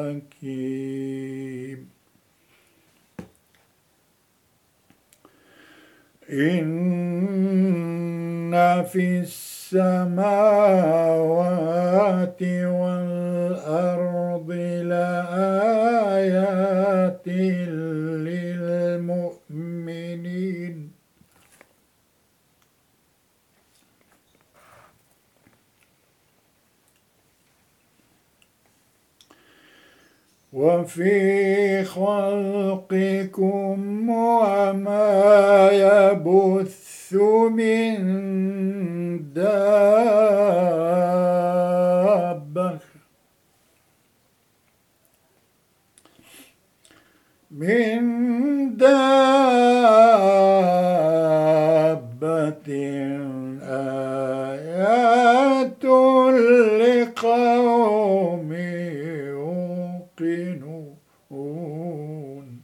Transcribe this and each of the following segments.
الحكيم. إن في السماوات والأرض لآيات للمؤمنين وفي خلقكم وما يبث من دابة. من دابة آيات لقوم يوقنون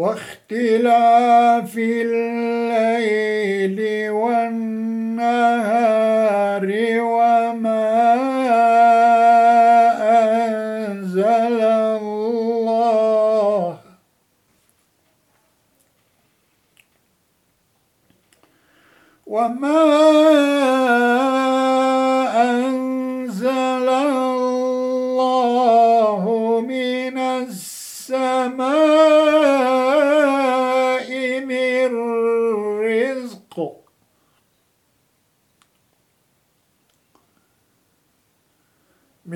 واختلاف الليل والنهار وما أنزل الله. وما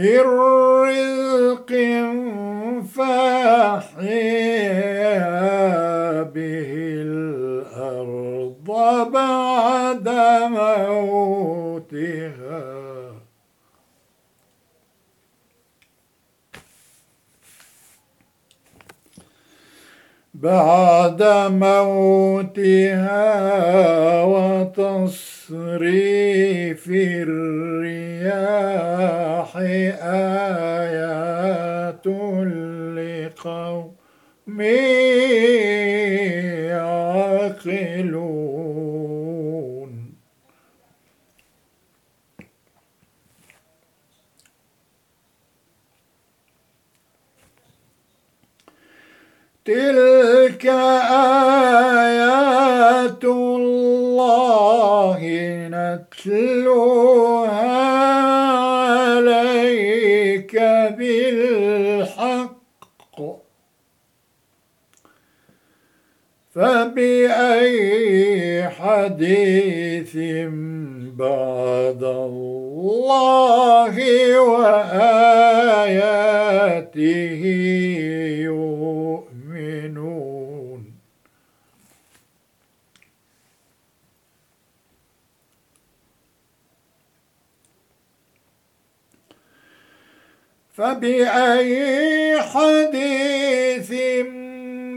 من رزق فأحيا به الأرض بعد موتها. بعد موتها وتصريف الرياح آيات لقوم يعقلون تلك آيات الله نتلوها فبأي حديث بعد الله وآياته يؤمنون. فبأي حديث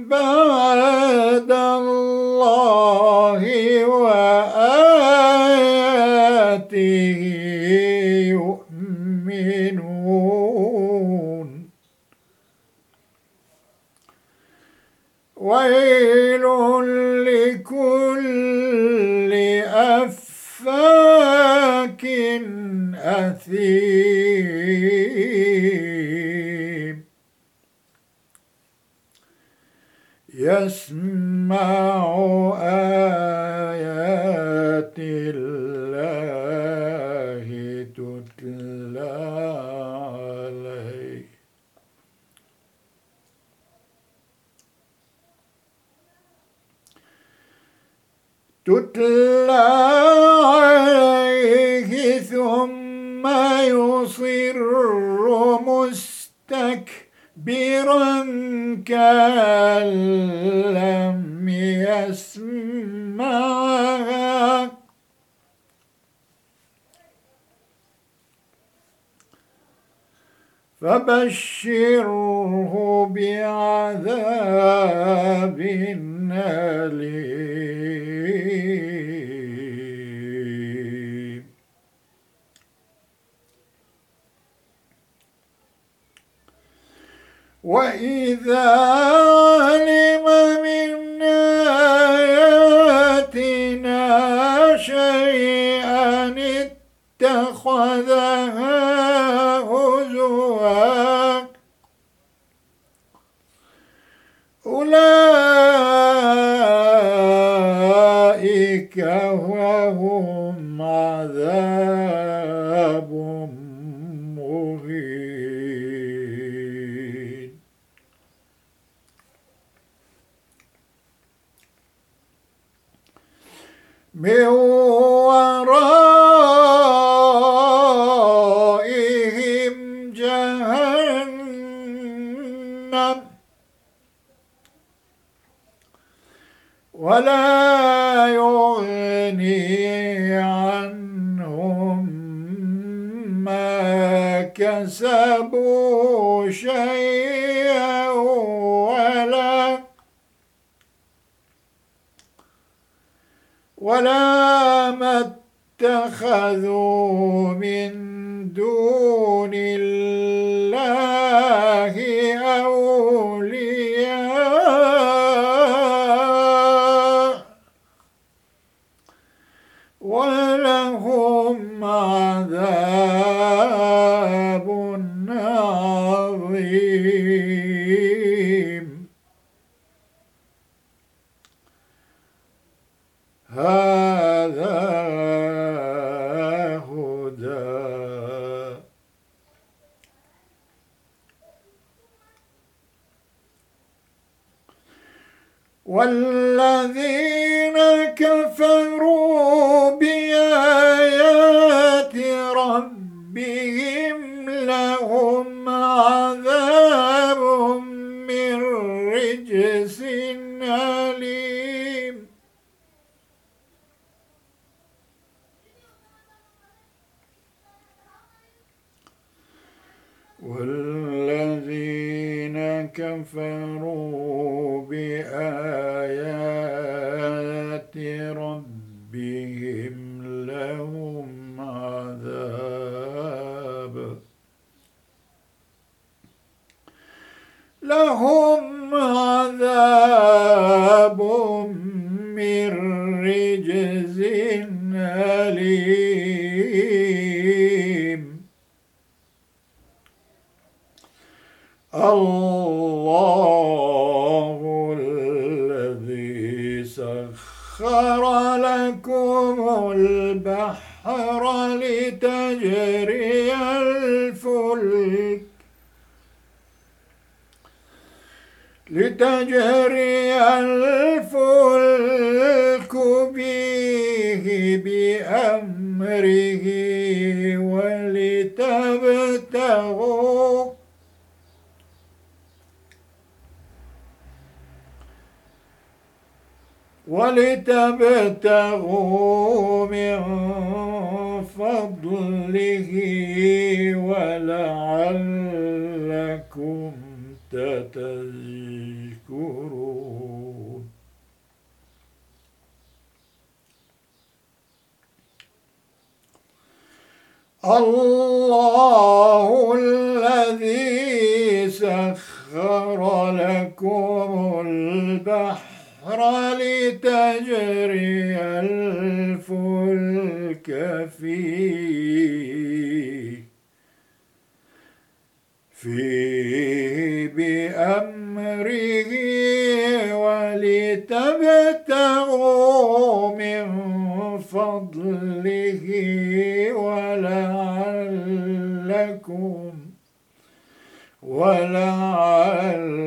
بعد الله وآياته يؤمنون. ويل لكل أفاك أثيم. يسمع آيات الله تتلى عليه. تتلى كأن لم يسمعها فبشره بعذاب أليم. وإذا علم من آياتنا شيئا اتخذها من ولا يغني عنهم ما كسبوا شيئا ولا ما اتخذوا من دون الله ولتبتغوا من فضله ولعلكم تتذكرون الله الذي سخر لكم البحر لتجري الفلك فيه. فيه بأمره ولتبتغوا من فضله ولعلكم ولعلكم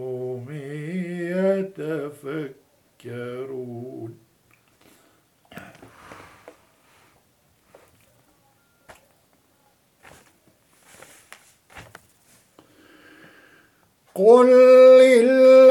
يتفكرون. قل للذين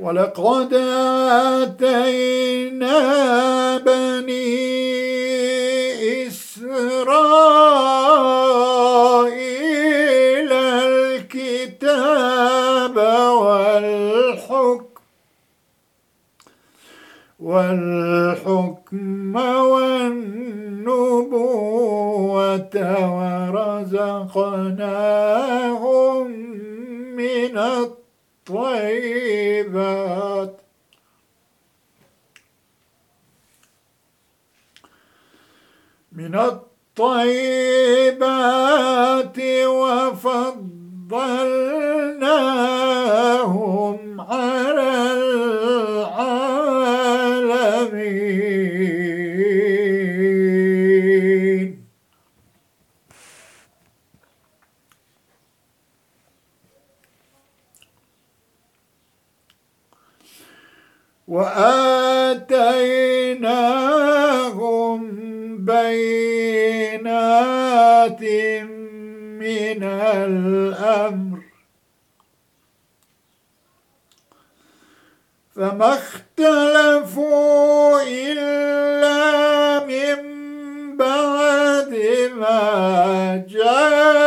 ولقد آتينا بني إسرائيل والحكم والنبوة ورزقناهم من الطيبات. من الطيبات وفضلناهم وآتيناهم بينات من الأمر. فما اختلفوا إلا من بعد ما جاءهم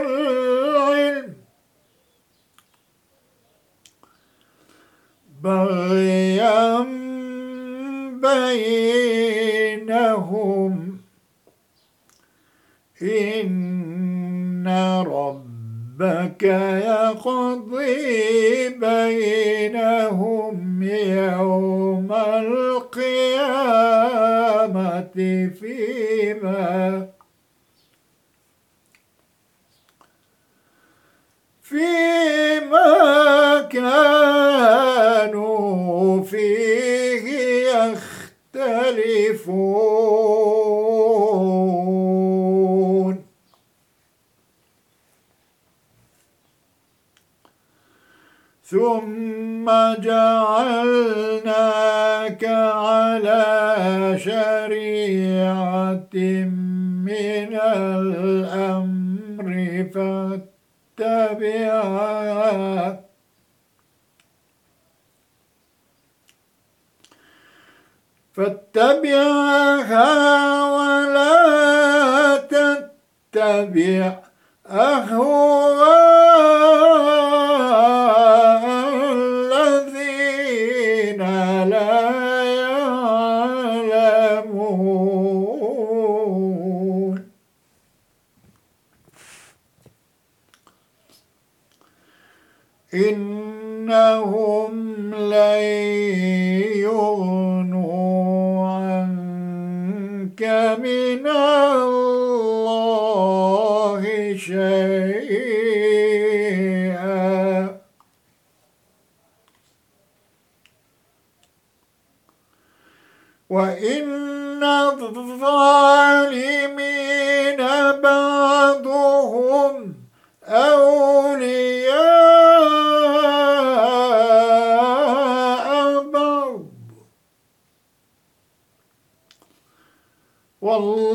العلم بغيا بينهم إن ربك يقضي بينهم يوم القيامة فيما فيما كانوا فيه يختلفون. ثم جعلناك على شريعة من الأمر فاتبعها. فاتبعها ولا تتبع أهواء إنهم لن يغنوا عنك من الله شيئا. وإن الظالمين بعضهم أولياء والله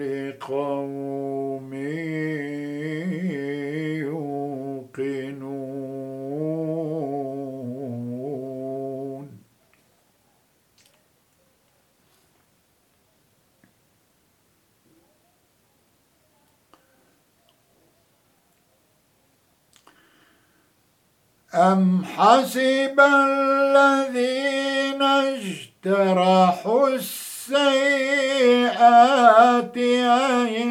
لقوم يوقنون. أم حسب الذين اجترحوا السيئات أن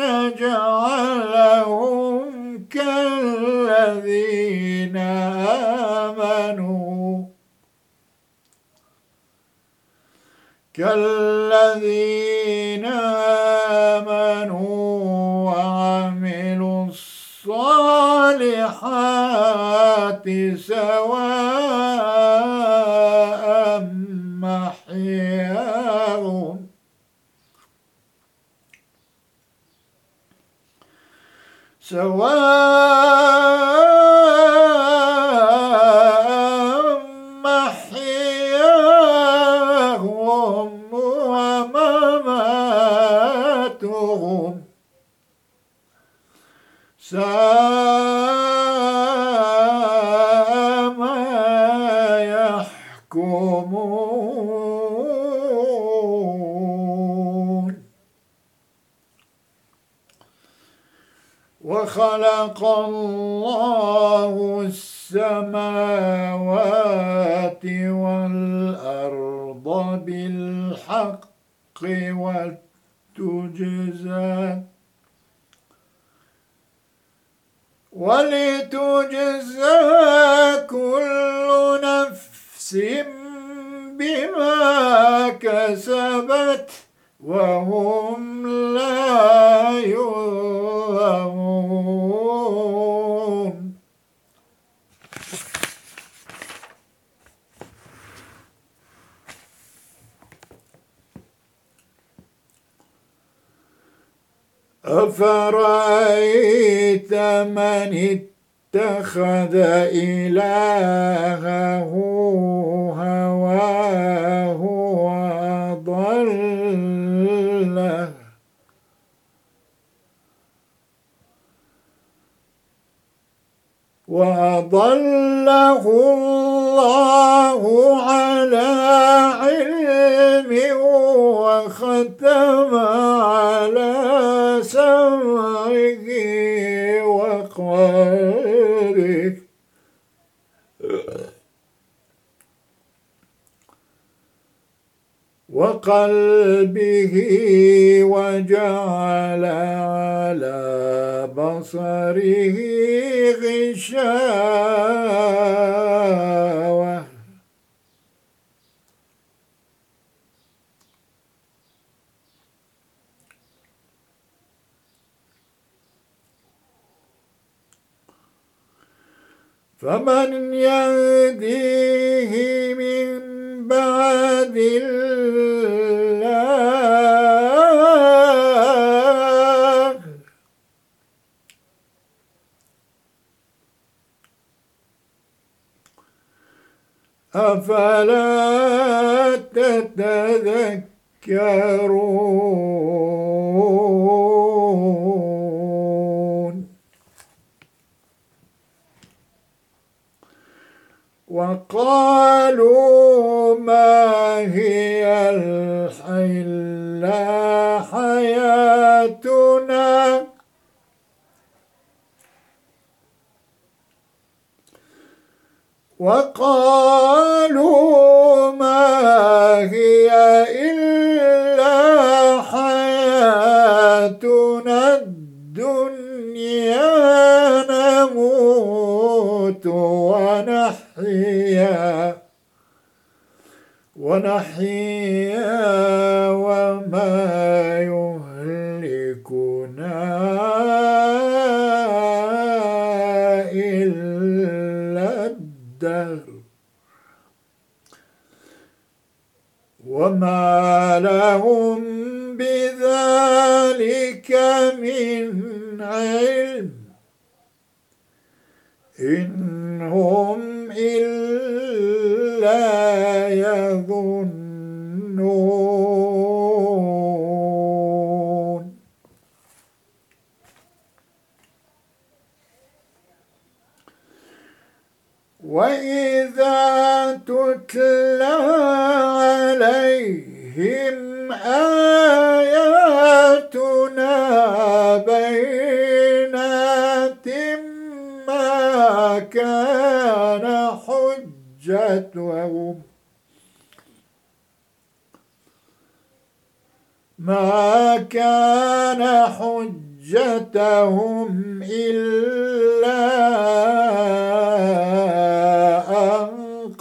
نجعلهم كالذين آمنوا. كالذين آمنوا وعملوا الصالحات سواء سواء أفرأيت من اتخذ إلهه هواه وأضله وأضله الله على علم وختم على سمعه وقلبه وقلبه وجعل على بصره غشاوة. فمن يهديه من بعد الله أفلا تتذكرون؟ وقالوا ما هي الحلا حياتنا وقالوا ما هي إلا حياتنا الدنيا نموت ونحيا. ونحيا وما وما لهم بذلك من علم إن هم إلا يظنون وإذا تتلى عليهم آياتنا بينات ما كان حجتهم ما كان حجتهم إلا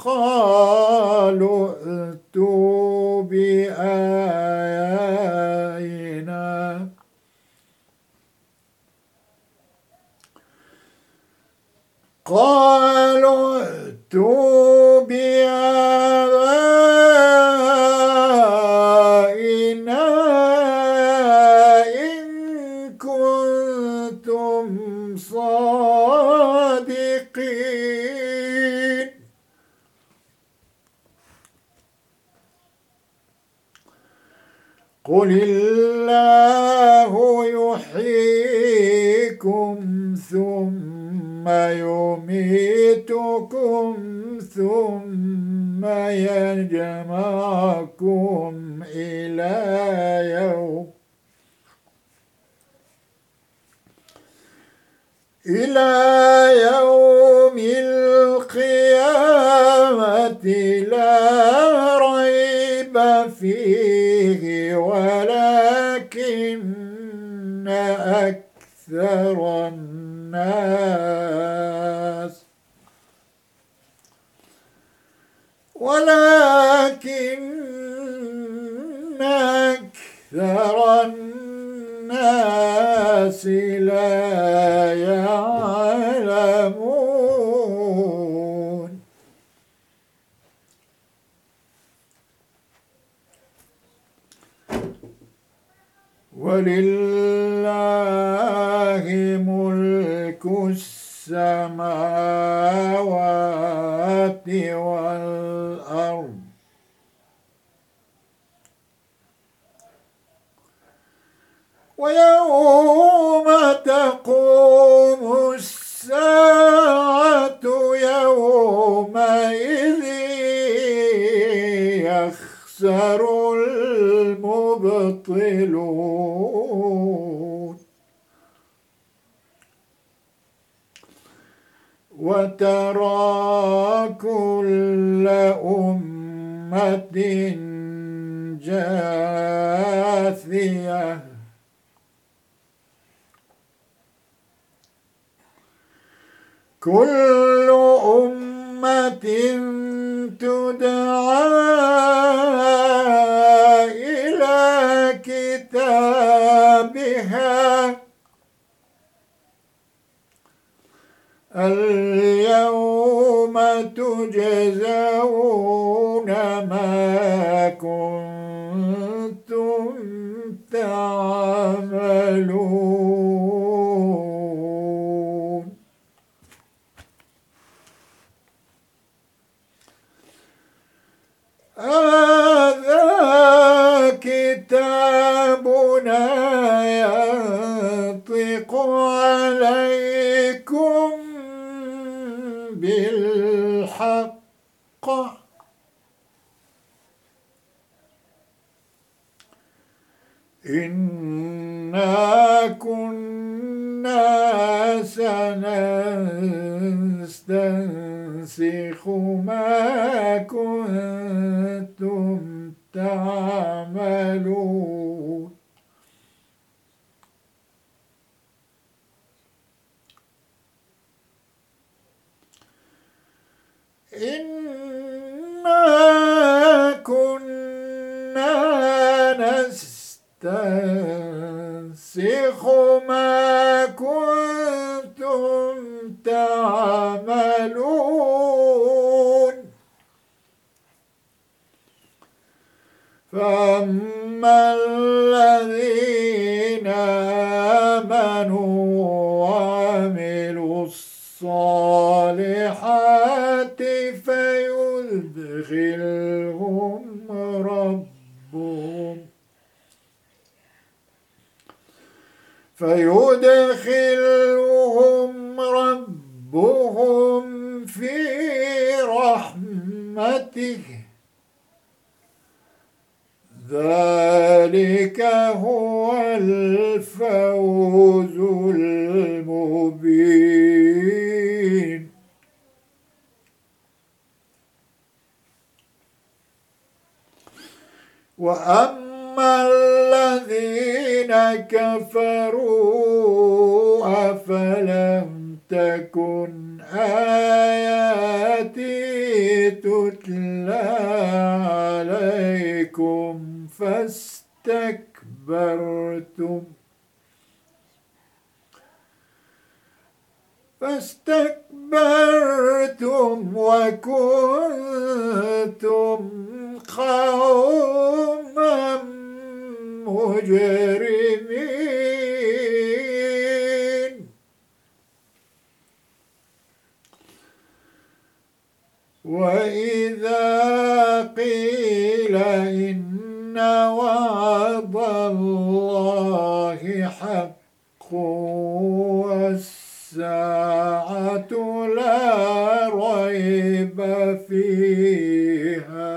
قالوا ائتوا بآياتنا. قالوا ائتوا قل الله يحييكم ثم يميتكم ثم يجمعكم إلى يوم إلى يوم القيامة لا ولكن أكثر الناس. ولكن أكثر الناس لا يعلمون ولله ملك السماوات والأرض. ويوم تقوم وترى كل أمة جاثية. كل اليوم تجزون ما كنتم تعملون. هذا in فأما الذين آمنوا وعملوا الصالحات فيدخلهم ربهم فيدخلهم ربهم في رحمته ذلك هو الفوز المبين. وأما الذين كفروا أفلم تكن آياتي تتلى عليكم؟ فاستكبرتم. فاستكبرتم وكنتم قوما مجرمين. وإذا قيل إن وعد الله حق والساعة لا ريب فيها.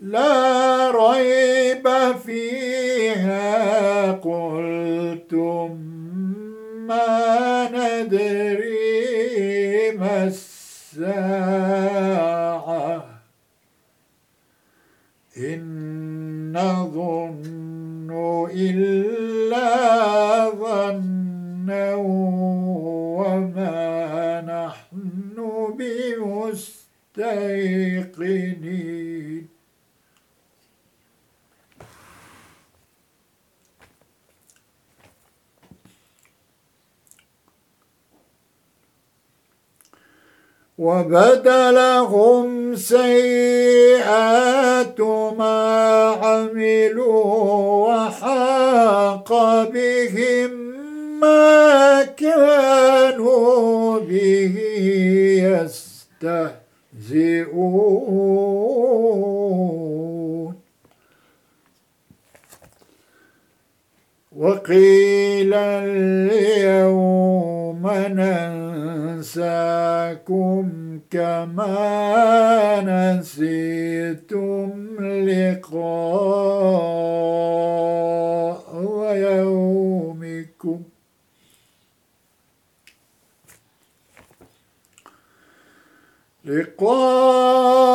لا ريب فيها. قلتم ما ندري إن نظن إلا وبدلهم سيئات ما عملوا وحاق بهم ما كانوا به يستهزئون. وقيل اليوم ننساكم كما نسيتم لقاء يومكم. لقاء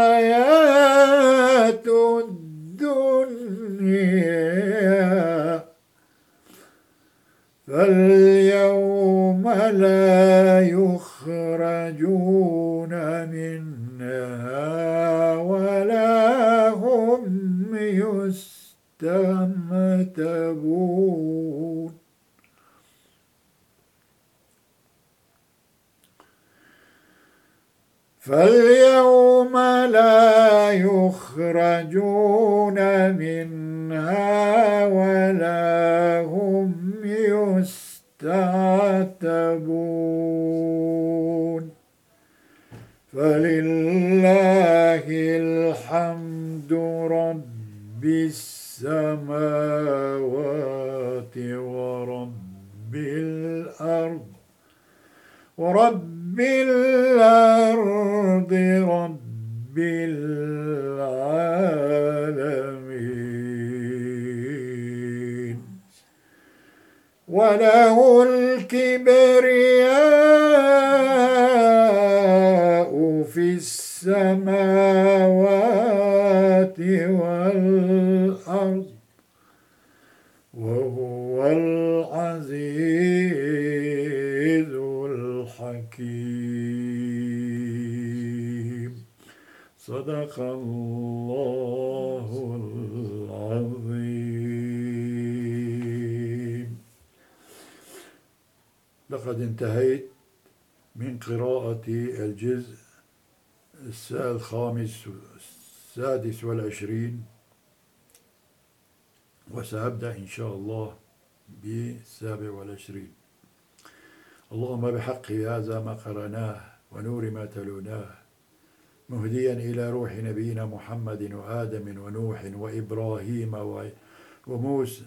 I am. وله الكبرياء في السماوات والأرض وهو العزيز الحكيم. صدق الله. لقد انتهيت من قراءة الجزء الخامس السادس والعشرين وسأبدأ إن شاء الله بالسابع والعشرين. اللهم بحق هذا ما قرأناه ونور ما تلوناه مهديا إلى روح نبينا محمد وآدم ونوح وإبراهيم وموسى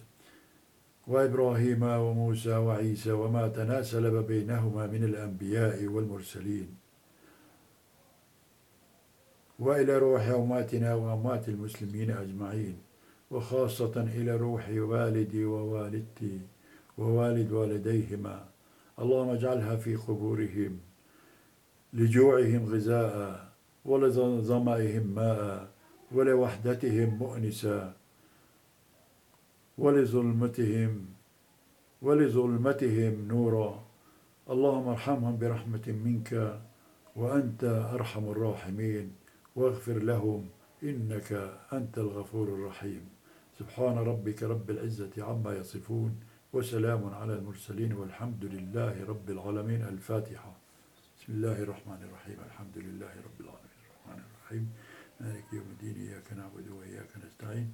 وإبراهيم وموسى وعيسى وما تناسل بينهما من الأنبياء والمرسلين. وإلى روح أماتنا وأمات المسلمين أجمعين وخاصة إلى روح والدي ووالدتي ووالد والديهما. اللهم اجعلها في قبورهم لجوعهم غذاء ولظمائهم ماء ولوحدتهم مؤنسا ولظلمتهم ولظلمتهم نورا. اللهم ارحمهم برحمة منك وأنت أرحم الراحمين. واغفر لهم إنك أنت الغفور الرحيم. سبحان ربك رب العزة عما يصفون وسلام على المرسلين والحمد لله رب العالمين. الفاتحة. بسم الله الرحمن الرحيم. الحمد لله رب العالمين. الرحمن الرحيم. مالك يوم الدين. إياك نعبد وإياك نستعين.